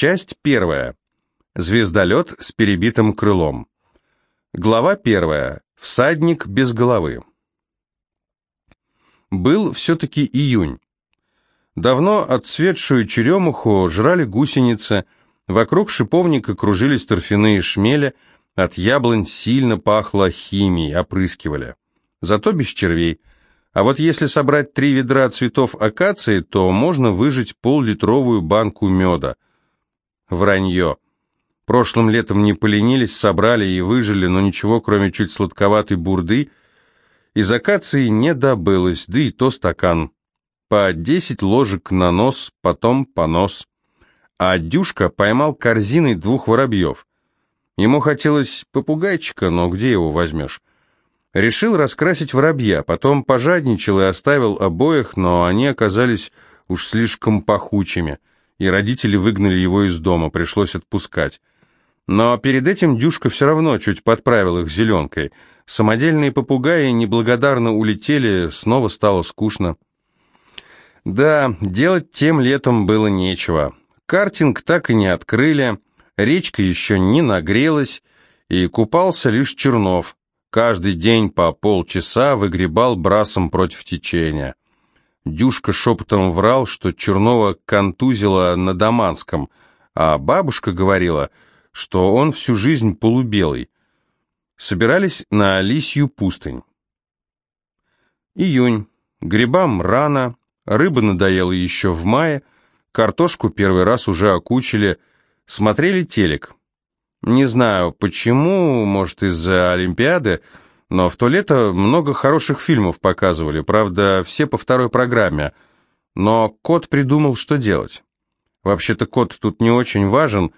Часть первая. Звездолет с перебитым крылом. Глава первая. Всадник без головы. Был все-таки июнь. Давно отцветшую черемуху жрали гусеницы, вокруг шиповника кружились торфяные шмели, от яблонь сильно пахло химией, опрыскивали. Зато без червей. А вот если собрать три ведра цветов акации, то можно выжать пол-литровую банку меда. Вранье. Прошлым летом не поленились, собрали и выжили, но ничего, кроме чуть сладковатой бурды, из акации не добылось, да и то стакан. По десять ложек на нос, потом по нос. А Дюшка поймал корзиной двух воробьев. Ему хотелось попугайчика, но где его возьмешь? Решил раскрасить воробья, потом пожадничал и оставил обоих, но они оказались уж слишком пахучими, и родители выгнали его из дома, пришлось отпускать. Но перед этим Дюшка все равно чуть подправил их зеленкой. Самодельные попугаи неблагодарно улетели, снова стало скучно. Да, делать тем летом было нечего. Картинг так и не открыли, речка еще не нагрелась, и купался лишь Чернов. Каждый день по полчаса выгребал брасом против течения. Дюшка шепотом врал, что Чернова контузила на Даманском, а бабушка говорила, что он всю жизнь полубелый. Собирались на Лисью пустынь. Июнь. Грибам рано, рыба надоела еще в мае, картошку первый раз уже окучили, смотрели телек. Не знаю почему, может из-за Олимпиады, но в то лето много хороших фильмов показывали, правда, все по второй программе. Но кот придумал, что делать. Вообще-то кот тут не очень важен,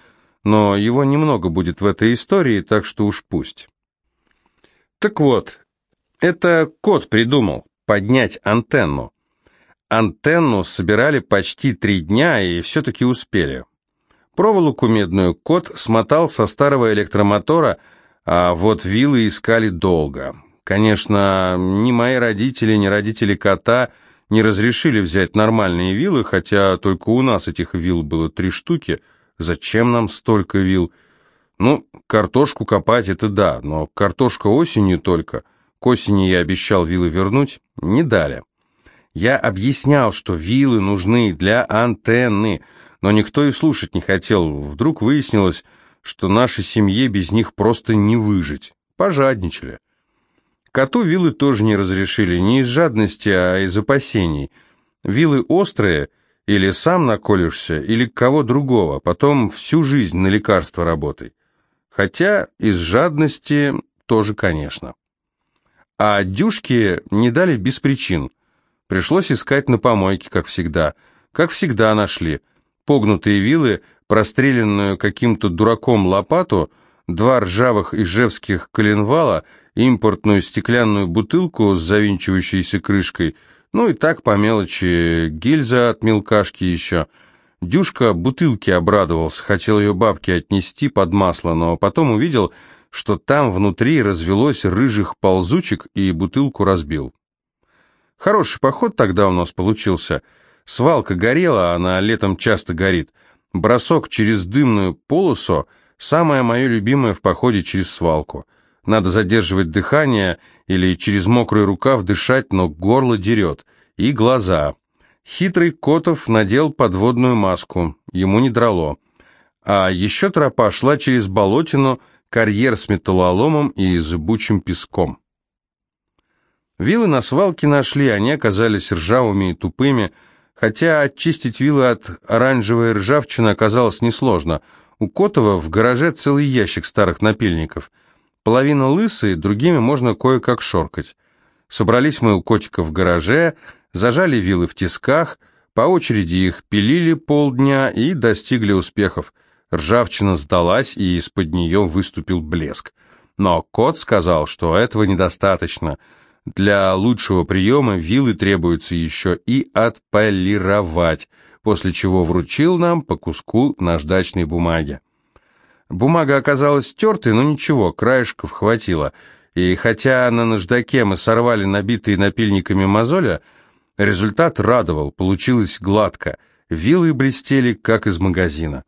но его немного будет в этой истории, так что уж пусть. Так вот, это кот придумал поднять антенну. Антенну собирали почти три дня и все-таки успели. Проволоку медную кот смотал со старого электромотора, а вот вилы искали долго. Конечно, ни мои родители, ни родители кота не разрешили взять нормальные вилы, хотя только у нас этих вил было три штуки. Зачем нам столько вил? Ну, картошку копать это да, но картошка осенью только. К осени я обещал вилы вернуть, не дали. Я объяснял, что вилы нужны для антенны, но никто и слушать не хотел. Вдруг выяснилось, что нашей семье без них просто не выжить. Пожадничали. Коту вилы тоже не разрешили, не из жадности, а из опасений. Вилы острые, или сам наколешься, или кого другого, потом всю жизнь на лекарство работай. Хотя из жадности тоже, конечно. А дюшки не дали без причин. Пришлось искать на помойке, как всегда. Как всегда нашли погнутые вилы, простреленную каким-то дураком лопату, два ржавых ижевских коленвала, импортную стеклянную бутылку с завинчивающейся крышкой, ну и так по мелочи, гильза от мелкашки еще. Дюшка бутылки обрадовался, хотел ее бабке отнести под масло, но потом увидел, что там внутри развелось рыжих ползучек и бутылку разбил. Хороший поход тогда у нас получился — Свалка горела, она летом часто горит. Бросок через дымную полосу – самое мое любимое в походе через свалку. Надо задерживать дыхание или через мокрый рукав дышать, но горло дерет. И глаза. Хитрый Котов надел подводную маску, ему не драло. А еще тропа шла через болотину, карьер с металлоломом и зыбучим песком. Вилы на свалке нашли, они оказались ржавыми и тупыми, Хотя очистить вилы от оранжевой ржавчины оказалось несложно. У Котова в гараже целый ящик старых напильников. Половина лысые, другими можно кое-как шоркать. Собрались мы у котика в гараже, зажали вилы в тисках, по очереди их пилили полдня и достигли успехов. Ржавчина сдалась, и из-под нее выступил блеск. Но кот сказал, что этого недостаточно – для лучшего приема вилы требуется еще и отполировать, после чего вручил нам по куску наждачной бумаги. Бумага оказалась стертой, но ничего, краешков хватило. И хотя на наждаке мы сорвали набитые напильниками мозоля, результат радовал, получилось гладко. Вилы блестели, как из магазина.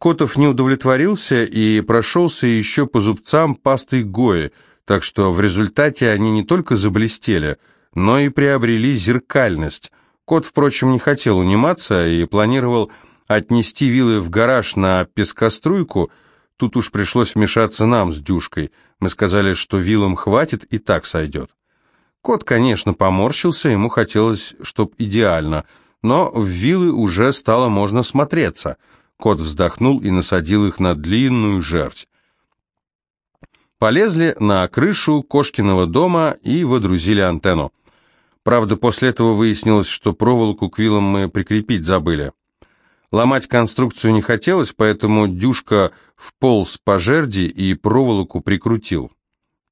Котов не удовлетворился и прошелся еще по зубцам пастой Гои, так что в результате они не только заблестели, но и приобрели зеркальность. Кот, впрочем, не хотел униматься и планировал отнести вилы в гараж на пескоструйку, тут уж пришлось вмешаться нам с Дюшкой. Мы сказали, что вилам хватит и так сойдет. Кот, конечно, поморщился, ему хотелось, чтоб идеально, но в вилы уже стало можно смотреться. Кот вздохнул и насадил их на длинную жердь. Полезли на крышу Кошкиного дома и водрузили антенну. Правда, после этого выяснилось, что проволоку к вилам мы прикрепить забыли. Ломать конструкцию не хотелось, поэтому Дюшка вполз по жерди и проволоку прикрутил.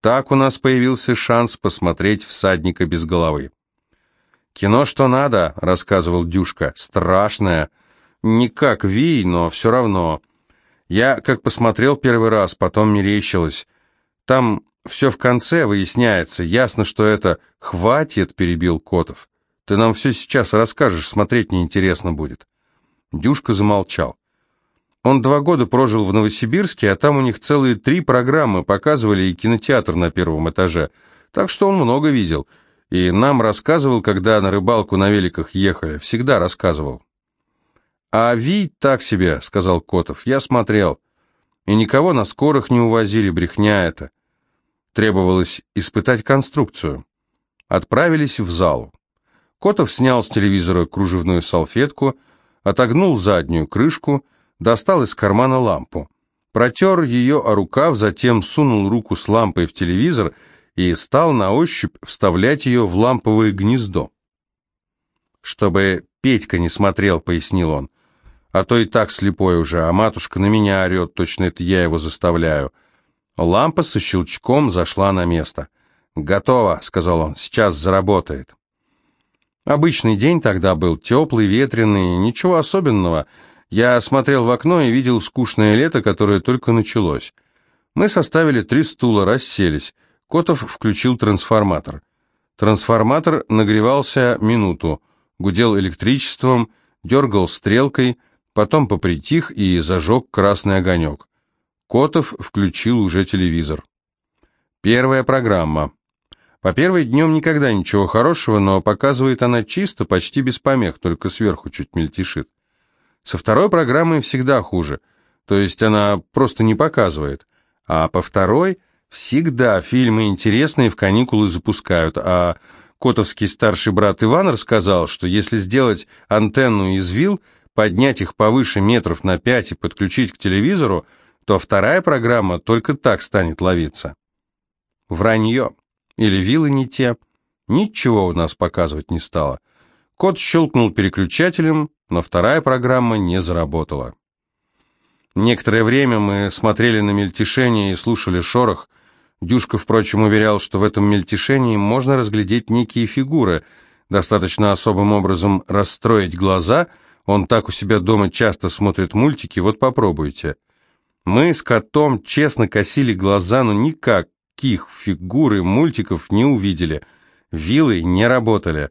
Так у нас появился шанс посмотреть «Всадника без головы». «Кино что надо», — рассказывал Дюшка, — «страшное. Не как Вий, но все равно. Я как посмотрел первый раз, потом мерещилось. Там все в конце выясняется, ясно, что это «хватит», — перебил Котов. «Ты нам все сейчас расскажешь, смотреть неинтересно будет». Дюшка замолчал. Он два года прожил в Новосибирске, а там у них целые три программы показывали и кинотеатр на первом этаже. Так что он много видел. И нам рассказывал, когда на рыбалку на великах ехали. Всегда рассказывал. «А Вий так себе», — сказал Котов. «Я смотрел. И никого на скорых не увозили, брехня это. Требовалось испытать конструкцию. Отправились в зал. Котов снял с телевизора кружевную салфетку — отогнул заднюю крышку, достал из кармана лампу. Протер ее о рукав, затем сунул руку с лампой в телевизор и стал на ощупь вставлять ее в ламповое гнездо. «Чтобы Петька не смотрел», — пояснил он. «А то и так слепой уже, а матушка на меня орет, точно это я его заставляю». Лампа со щелчком зашла на место. «Готово», — сказал он, — «сейчас заработает». Обычный день тогда был, теплый, ветреный, ничего особенного. Я смотрел в окно и видел скучное лето, которое только началось. Мы составили три стула, расселись. Котов включил трансформатор. Трансформатор нагревался минуту, гудел электричеством, дергал стрелкой, потом попритих и зажег красный огонек. Котов включил уже телевизор. Первая программа. По первой днем никогда ничего хорошего, но показывает она чисто, почти без помех, только сверху чуть мельтешит. Со второй программой всегда хуже, то есть она просто не показывает. А по второй всегда фильмы интересные в каникулы запускают, а Котовский старший брат Иван рассказал, что если сделать антенну из вил, поднять их повыше метров на пять и подключить к телевизору, то вторая программа только так станет ловиться. Вранье. Или вилы не те. Ничего у нас показывать не стало. Кот щелкнул переключателем, но вторая программа не заработала. Некоторое время мы смотрели на мельтешение и слушали шорох. Дюшка, впрочем, уверял, что в этом мельтешении можно разглядеть некие фигуры. Достаточно особым образом расстроить глаза. Он так у себя дома часто смотрит мультики, вот попробуйте. Мы с котом честно косили глаза, но никак никаких фигур и мультиков не увидели. Вилы не работали.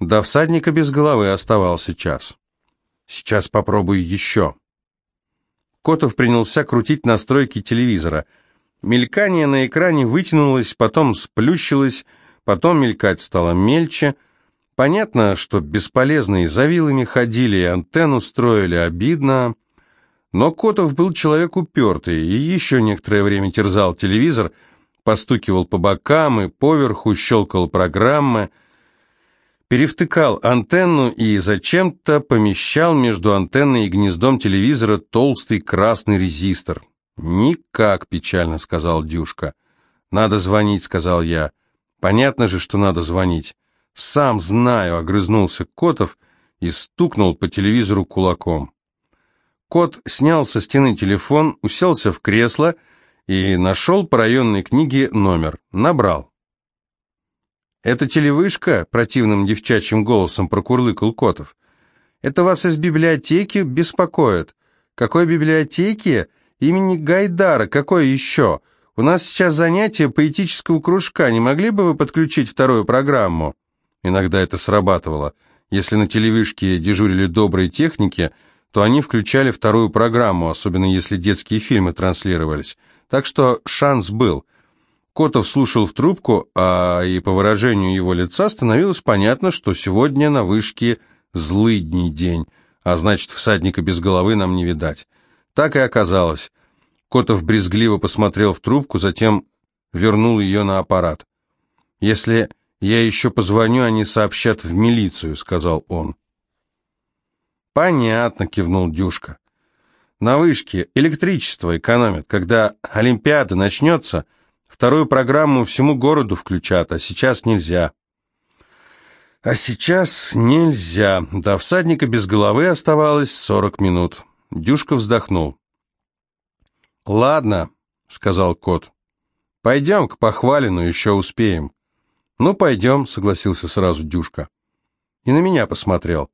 До всадника без головы оставался час. Сейчас попробую еще. Котов принялся крутить настройки телевизора. Мелькание на экране вытянулось, потом сплющилось, потом мелькать стало мельче. Понятно, что бесполезные за вилами ходили и антенну строили, обидно. Но Котов был человек упертый и еще некоторое время терзал телевизор, постукивал по бокам и поверху, щелкал программы, перевтыкал антенну и зачем-то помещал между антенной и гнездом телевизора толстый красный резистор. «Никак», — печально сказал Дюшка. «Надо звонить», — сказал я. «Понятно же, что надо звонить». «Сам знаю», — огрызнулся Котов и стукнул по телевизору кулаком. Кот снял со стены телефон, уселся в кресло и нашел по районной книге номер. Набрал. «Это телевышка?» — противным девчачьим голосом прокурлыкал Котов. «Это вас из библиотеки беспокоит. Какой библиотеки? Имени Гайдара. Какой еще? У нас сейчас занятие поэтического кружка. Не могли бы вы подключить вторую программу?» Иногда это срабатывало. Если на телевышке дежурили добрые техники, то они включали вторую программу, особенно если детские фильмы транслировались. Так что шанс был. Котов слушал в трубку, а и по выражению его лица становилось понятно, что сегодня на вышке злыдний день, а значит, всадника без головы нам не видать. Так и оказалось. Котов брезгливо посмотрел в трубку, затем вернул ее на аппарат. «Если я еще позвоню, они сообщат в милицию», — сказал он. «Понятно», — кивнул Дюшка. «На вышке электричество экономят. Когда Олимпиада начнется, вторую программу всему городу включат, а сейчас нельзя». «А сейчас нельзя. До всадника без головы оставалось сорок минут». Дюшка вздохнул. «Ладно», — сказал кот. «Пойдем к похвалину, еще успеем». «Ну, пойдем», — согласился сразу Дюшка. И на меня посмотрел.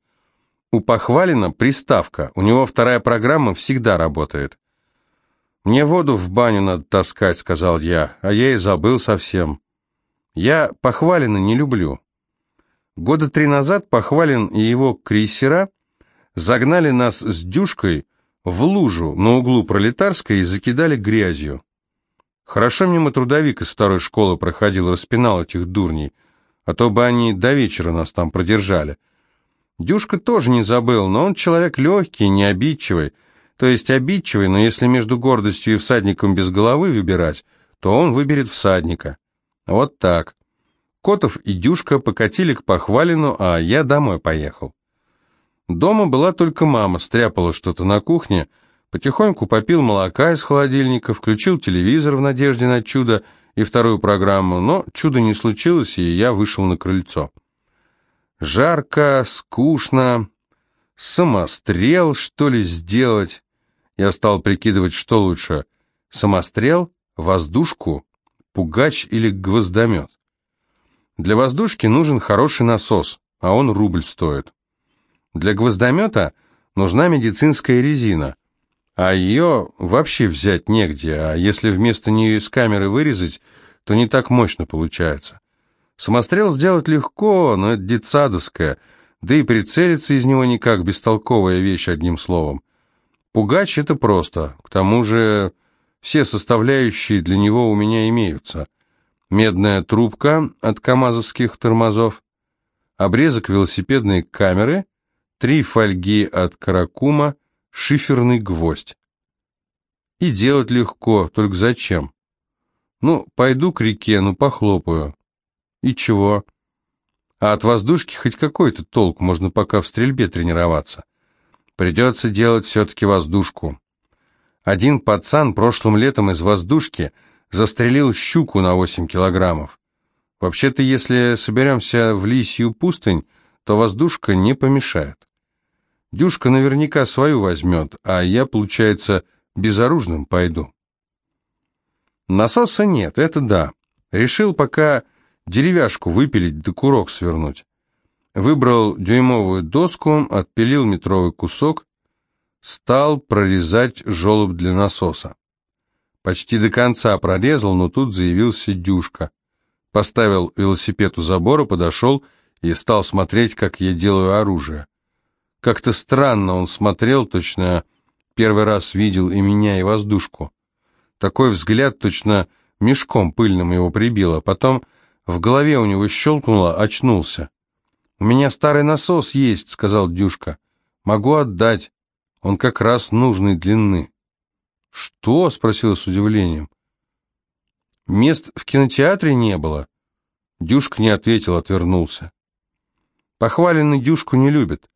У Похвалина приставка, у него вторая программа всегда работает. «Мне воду в баню надо таскать», — сказал я, а я и забыл совсем. Я Похвалина не люблю. Года три назад Похвалин и его крейсера загнали нас с Дюшкой в лужу на углу Пролетарской и закидали грязью. Хорошо мимо трудовик из второй школы проходил, распинал этих дурней, а то бы они до вечера нас там продержали. Дюшка тоже не забыл, но он человек легкий, не обидчивый. То есть обидчивый, но если между гордостью и всадником без головы выбирать, то он выберет всадника. Вот так. Котов и Дюшка покатили к похвалину, а я домой поехал. Дома была только мама, стряпала что-то на кухне, потихоньку попил молока из холодильника, включил телевизор в надежде на чудо и вторую программу, но чуда не случилось, и я вышел на крыльцо. Жарко, скучно. Самострел, что ли, сделать? Я стал прикидывать, что лучше. Самострел, воздушку, пугач или гвоздомет. Для воздушки нужен хороший насос, а он рубль стоит. Для гвоздомета нужна медицинская резина, а ее вообще взять негде, а если вместо нее из камеры вырезать, то не так мощно получается. Самострел сделать легко, но это детсадовское, да и прицелиться из него никак, бестолковая вещь, одним словом. Пугач — это просто, к тому же все составляющие для него у меня имеются. Медная трубка от камазовских тормозов, обрезок велосипедной камеры, три фольги от каракума, шиферный гвоздь. И делать легко, только зачем? Ну, пойду к реке, ну похлопаю. И чего? А от воздушки хоть какой-то толк, можно пока в стрельбе тренироваться. Придется делать все-таки воздушку. Один пацан прошлым летом из воздушки застрелил щуку на 8 килограммов. Вообще-то, если соберемся в лисью пустынь, то воздушка не помешает. Дюшка наверняка свою возьмет, а я, получается, безоружным пойду. Насоса нет, это да. Решил пока деревяшку выпилить да курок свернуть. Выбрал дюймовую доску, отпилил метровый кусок, стал прорезать желоб для насоса. Почти до конца прорезал, но тут заявился Дюшка. Поставил велосипед у забора, подошел и стал смотреть, как я делаю оружие. Как-то странно он смотрел, точно первый раз видел и меня, и воздушку. Такой взгляд точно мешком пыльным его прибило. Потом в голове у него щелкнуло, очнулся. «У меня старый насос есть», — сказал Дюшка. «Могу отдать. Он как раз нужной длины». «Что?» — спросил с удивлением. «Мест в кинотеатре не было». Дюшка не ответил, отвернулся. Похваленный Дюшку не любит.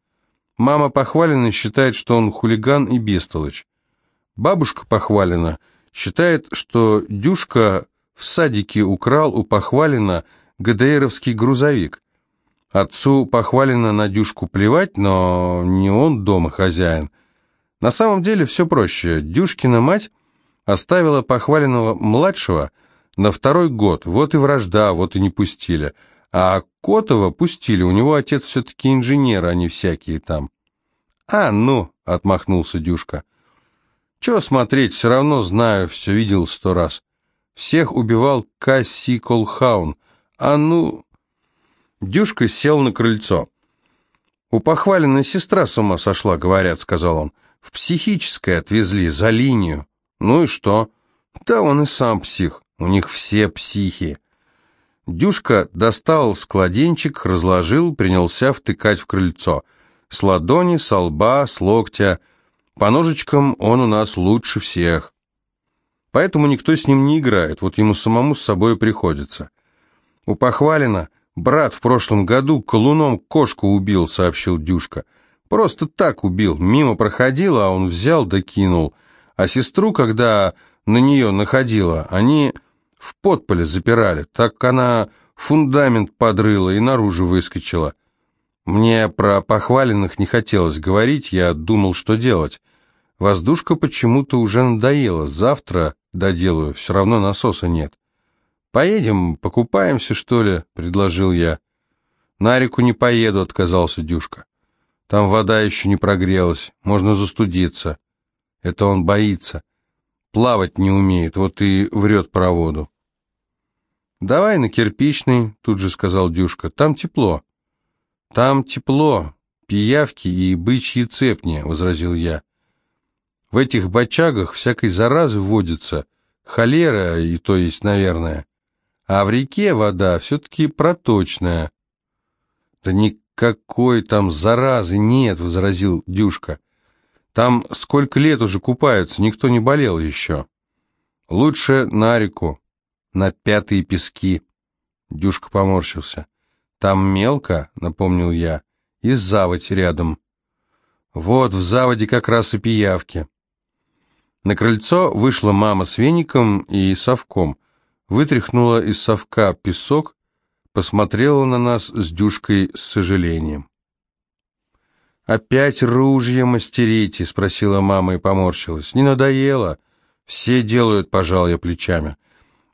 Мама Похвалина считает, что он хулиган и бестолочь. Бабушка Похвалина считает, что Дюшка в садике украл у Похвалина ГДРовский грузовик. Отцу Похвалина на Дюшку плевать, но не он дома хозяин. На самом деле все проще. Дюшкина мать оставила Похваленного младшего на второй год, вот и вражда, вот и не пустили. А Котова пустили, у него отец все-таки инженер, а не всякие там. «А, ну!» — отмахнулся Дюшка. «Че смотреть, все равно знаю, все видел сто раз. Всех убивал Касси Колхаун. А ну...» Дюшка сел на крыльцо. «У похваленной сестра с ума сошла, говорят», — сказал он. «В психическое отвезли, за линию. Ну и что?» «Да он и сам псих. У них все психи». Дюшка достал складенчик, разложил, принялся втыкать в крыльцо. С ладони, с лба, с локтя. По ножичкам он у нас лучше всех. Поэтому никто с ним не играет, вот ему самому с собой приходится. У Похвалина брат в прошлом году колуном кошку убил, сообщил Дюшка. Просто так убил, мимо проходила, а он взял да кинул. А сестру, когда на нее находила, они в подполе запирали, так она фундамент подрыла и наружу выскочила. Мне про похваленных не хотелось говорить, я думал, что делать. Воздушка почему-то уже надоела, завтра доделаю, все равно насоса нет. «Поедем, покупаемся, что ли?» — предложил я. «На реку не поеду», — отказался Дюшка. «Там вода еще не прогрелась, можно застудиться». Это он боится. Плавать не умеет, вот и врет про воду. «Давай на кирпичный», — тут же сказал Дюшка, — «там тепло». «Там тепло, пиявки и бычьи цепни», — возразил я. «В этих бочагах всякой заразы водится, холера и то есть, наверное». А в реке вода все-таки проточная. Да никакой там заразы нет, возразил Дюшка. Там сколько лет уже купаются, никто не болел еще. Лучше на реку, на пятые пески. Дюшка поморщился. Там мелко, напомнил я, и заводь рядом. Вот в заводе как раз и пиявки. На крыльцо вышла мама с веником и совком вытряхнула из совка песок, посмотрела на нас с дюшкой с сожалением. «Опять ружья мастерите?» — спросила мама и поморщилась. «Не надоело?» «Все делают», — пожал я плечами.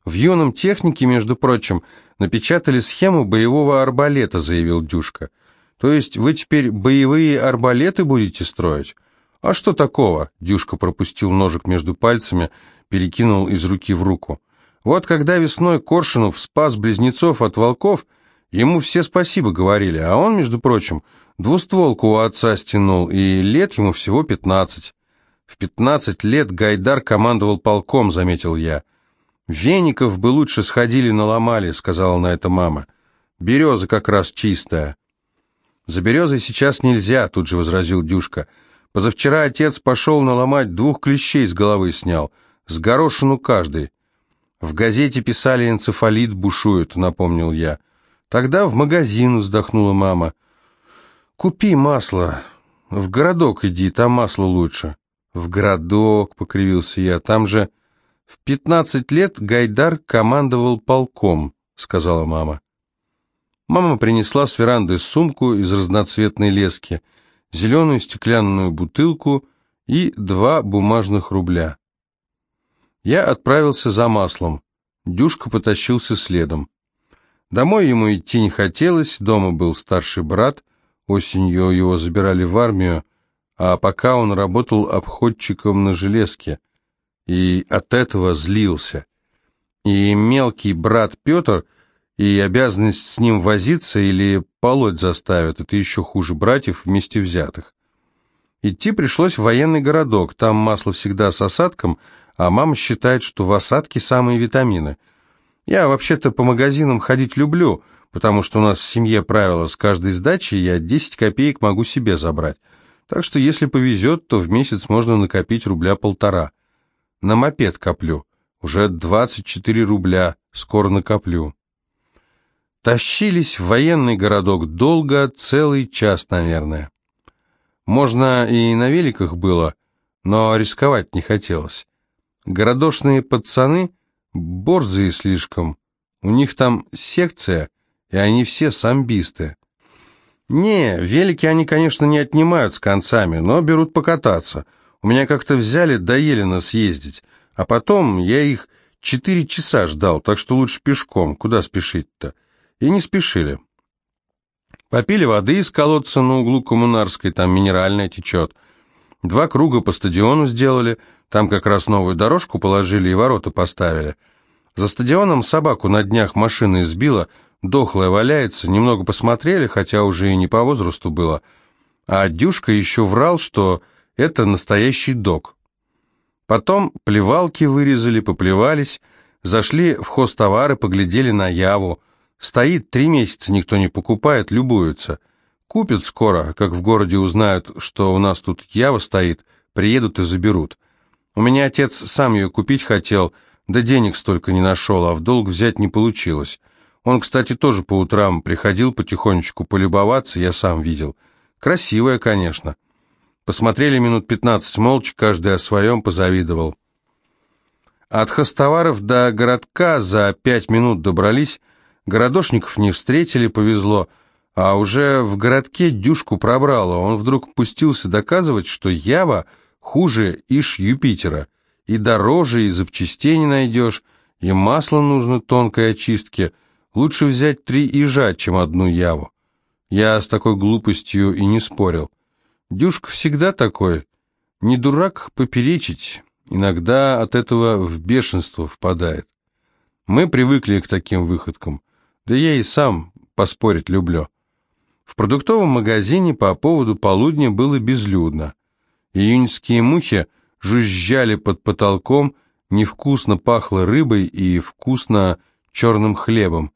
«В юном технике, между прочим, напечатали схему боевого арбалета», — заявил Дюшка. «То есть вы теперь боевые арбалеты будете строить?» «А что такого?» — Дюшка пропустил ножик между пальцами, перекинул из руки в руку. Вот когда весной Коршунов спас близнецов от волков, ему все спасибо говорили, а он, между прочим, двустволку у отца стянул, и лет ему всего пятнадцать. В пятнадцать лет Гайдар командовал полком, заметил я. «Веников бы лучше сходили наломали», — сказала на это мама. «Береза как раз чистая». «За березой сейчас нельзя», — тут же возразил Дюшка. «Позавчера отец пошел наломать, двух клещей с головы снял, с горошину каждый». В газете писали «энцефалит бушует», — напомнил я. Тогда в магазин вздохнула мама. «Купи масло. В городок иди, там масло лучше». «В городок», — покривился я, — «там же...» «В пятнадцать лет Гайдар командовал полком», — сказала мама. Мама принесла с веранды сумку из разноцветной лески, зеленую стеклянную бутылку и два бумажных рубля. Я отправился за маслом. Дюшка потащился следом. Домой ему идти не хотелось, дома был старший брат, осенью его забирали в армию, а пока он работал обходчиком на железке, и от этого злился. И мелкий брат Петр, и обязанность с ним возиться или полоть заставят, это еще хуже братьев вместе взятых. Идти пришлось в военный городок, там масло всегда с осадком – а мама считает, что в осадке самые витамины. Я вообще-то по магазинам ходить люблю, потому что у нас в семье правило, с каждой сдачи я 10 копеек могу себе забрать. Так что если повезет, то в месяц можно накопить рубля полтора. На мопед коплю. Уже 24 рубля, скоро накоплю. Тащились в военный городок долго, целый час, наверное. Можно и на великах было, но рисковать не хотелось. Городошные пацаны борзые слишком. У них там секция, и они все самбисты. Не, велики они, конечно, не отнимают с концами, но берут покататься. У меня как-то взяли до Елена съездить, а потом я их четыре часа ждал, так что лучше пешком, куда спешить-то. И не спешили. Попили воды из колодца на углу Коммунарской, там минеральная течет. Два круга по стадиону сделали, там как раз новую дорожку положили и ворота поставили. За стадионом собаку на днях машина избила, дохлая валяется, немного посмотрели, хотя уже и не по возрасту было. А Дюшка еще врал, что это настоящий док. Потом плевалки вырезали, поплевались, зашли в хозтовары, поглядели на Яву. Стоит три месяца, никто не покупает, любуются. Купят скоро, как в городе узнают, что у нас тут Ява стоит, приедут и заберут. У меня отец сам ее купить хотел, да денег столько не нашел, а в долг взять не получилось. Он, кстати, тоже по утрам приходил потихонечку полюбоваться, я сам видел. Красивая, конечно. Посмотрели минут пятнадцать молча, каждый о своем позавидовал. От Хостоваров до городка за пять минут добрались, городошников не встретили, повезло, а уже в городке дюшку пробрало, он вдруг пустился доказывать, что Ява хуже Иш Юпитера, и дороже, и запчастей не найдешь, и масло нужно тонкой очистки, лучше взять три Ижа, чем одну Яву. Я с такой глупостью и не спорил. Дюшка всегда такой. Не дурак поперечить, иногда от этого в бешенство впадает. Мы привыкли к таким выходкам, да я и сам поспорить люблю. В продуктовом магазине по поводу полудня было безлюдно. Июньские мухи жужжали под потолком, невкусно пахло рыбой и вкусно черным хлебом.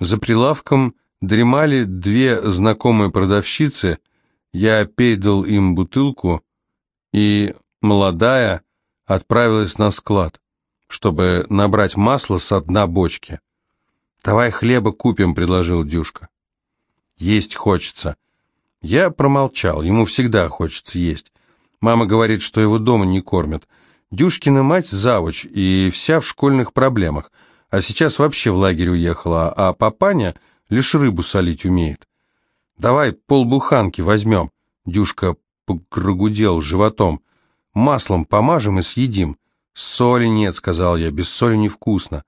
За прилавком дремали две знакомые продавщицы, я передал им бутылку, и молодая отправилась на склад, чтобы набрать масло с дна бочки. «Давай хлеба купим», — предложил Дюшка. «Есть хочется». Я промолчал, ему всегда хочется есть. Мама говорит, что его дома не кормят. Дюшкина мать завуч и вся в школьных проблемах, а сейчас вообще в лагерь уехала, а папаня лишь рыбу солить умеет. «Давай полбуханки возьмем», — Дюшка прогудел животом. «Маслом помажем и съедим». «Соли нет», — сказал я, — «без соли невкусно».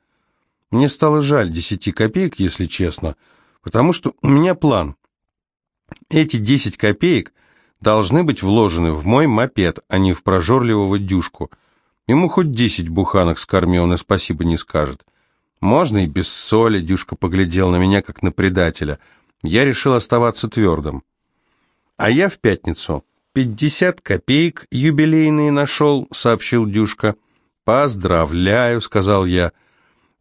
Мне стало жаль десяти копеек, если честно, потому что у меня план. Эти десять копеек должны быть вложены в мой мопед, а не в прожорливого Дюшку. Ему хоть десять буханок скорми, он и спасибо не скажет. Можно и без соли, Дюшка поглядел на меня, как на предателя — я решил оставаться твердым. А я в пятницу пятьдесят копеек юбилейные нашел, сообщил Дюшка. Поздравляю, сказал я.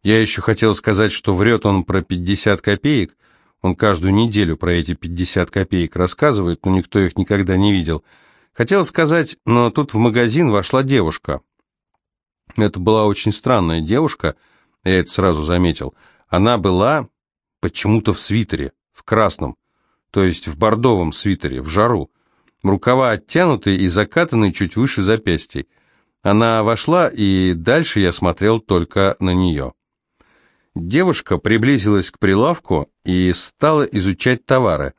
Я еще хотел сказать, что врет он про пятьдесят копеек. Он каждую неделю про эти пятьдесят копеек рассказывает, но никто их никогда не видел. Хотел сказать, но тут в магазин вошла девушка. Это была очень странная девушка, я это сразу заметил. Она была почему-то в свитере в красном, то есть в бордовом свитере, в жару. Рукава оттянуты и закатаны чуть выше запястий. Она вошла, и дальше я смотрел только на нее. Девушка приблизилась к прилавку и стала изучать товары.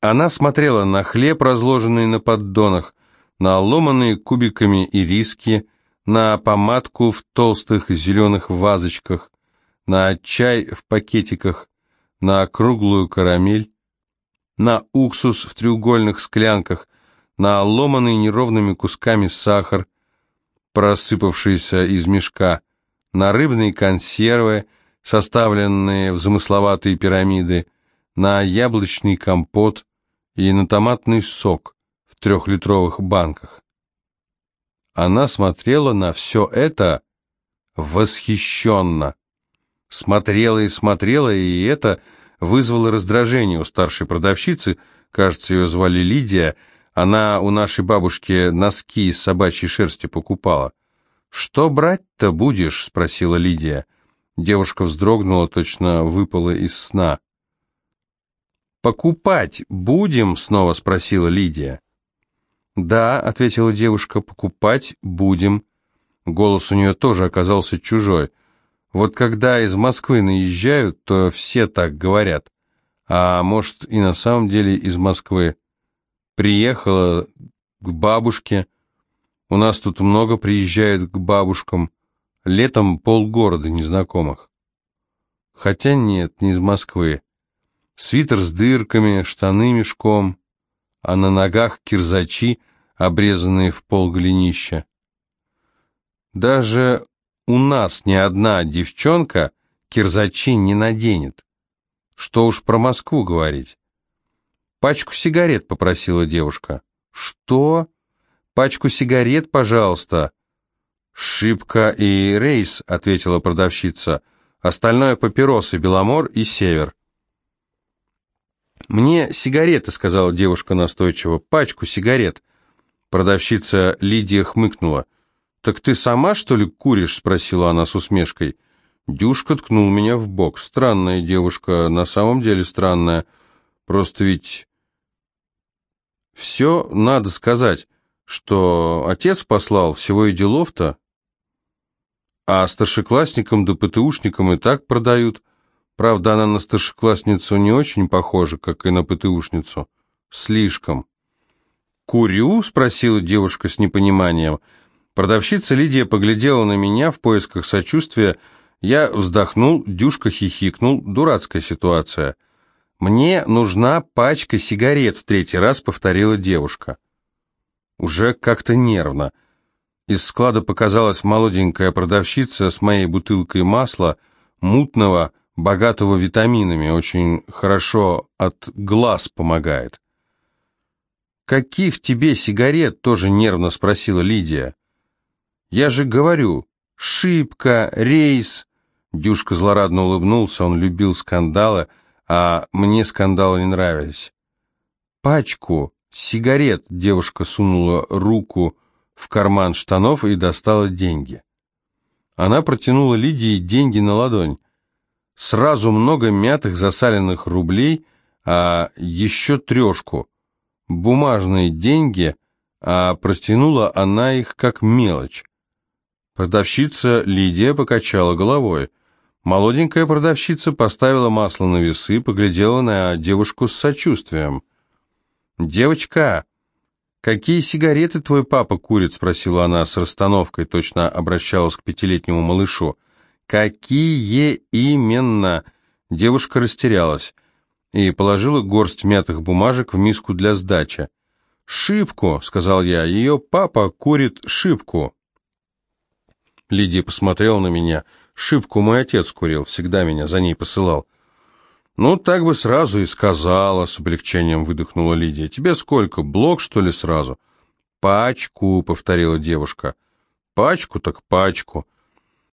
Она смотрела на хлеб, разложенный на поддонах, на ломаные кубиками ириски, на помадку в толстых зеленых вазочках, на чай в пакетиках, на круглую карамель, на уксус в треугольных склянках, на ломанный неровными кусками сахар, просыпавшийся из мешка, на рыбные консервы, составленные в замысловатые пирамиды, на яблочный компот и на томатный сок в трехлитровых банках. Она смотрела на все это восхищенно смотрела и смотрела, и это вызвало раздражение у старшей продавщицы, кажется, ее звали Лидия, она у нашей бабушки носки из собачьей шерсти покупала. «Что брать-то будешь?» — спросила Лидия. Девушка вздрогнула, точно выпала из сна. «Покупать будем?» — снова спросила Лидия. «Да», — ответила девушка, — «покупать будем». Голос у нее тоже оказался чужой — вот когда из Москвы наезжают, то все так говорят. А может и на самом деле из Москвы. Приехала к бабушке. У нас тут много приезжают к бабушкам. Летом полгорода незнакомых. Хотя нет, не из Москвы. Свитер с дырками, штаны мешком, а на ногах кирзачи, обрезанные в пол голенища. Даже у нас ни одна девчонка кирзачи не наденет. Что уж про Москву говорить. «Пачку сигарет», — попросила девушка. «Что?» «Пачку сигарет, пожалуйста». «Шибка и рейс», — ответила продавщица. «Остальное папиросы, Беломор и Север». «Мне сигареты», — сказала девушка настойчиво. «Пачку сигарет». Продавщица Лидия хмыкнула. «Так ты сама, что ли, куришь?» — спросила она с усмешкой. Дюшка ткнул меня в бок. Странная девушка, на самом деле странная. Просто ведь все надо сказать, что отец послал, всего и делов-то. А старшеклассникам да ПТУшникам и так продают. Правда, она на старшеклассницу не очень похожа, как и на ПТУшницу. Слишком. «Курю?» — спросила девушка с непониманием. Продавщица Лидия поглядела на меня в поисках сочувствия, я вздохнул, Дюшка хихикнул. Дурацкая ситуация. «Мне нужна пачка сигарет», — третий раз повторила девушка. Уже как-то нервно. Из склада показалась молоденькая продавщица с моей бутылкой масла, мутного, богатого витаминами, очень хорошо от глаз помогает. «Каких тебе сигарет?» — тоже нервно спросила Лидия. «Я же говорю, шибка, рейс, Дюшка злорадно улыбнулся, он любил скандалы, а мне скандалы не нравились. «Пачку сигарет!» — девушка сунула руку в карман штанов и достала деньги. Она протянула Лидии деньги на ладонь. Сразу много мятых засаленных рублей, а еще трешку. Бумажные деньги, а протянула она их как мелочь. Продавщица Лидия покачала головой. Молоденькая продавщица поставила масло на весы, поглядела на девушку с сочувствием. «Девочка, какие сигареты твой папа курит?» — спросила она с расстановкой, точно обращалась к пятилетнему малышу. «Какие именно?» Девушка растерялась и положила горсть мятых бумажек в миску для сдачи. «Шибку», — сказал я, — «ее папа курит шибку». Лидия посмотрела на меня — Шибку мой отец курил, всегда меня за ней посылал. Ну, так бы сразу и сказала, с облегчением выдохнула Лидия. Тебе сколько, блок, что ли, сразу? Пачку, повторила девушка. Пачку так пачку.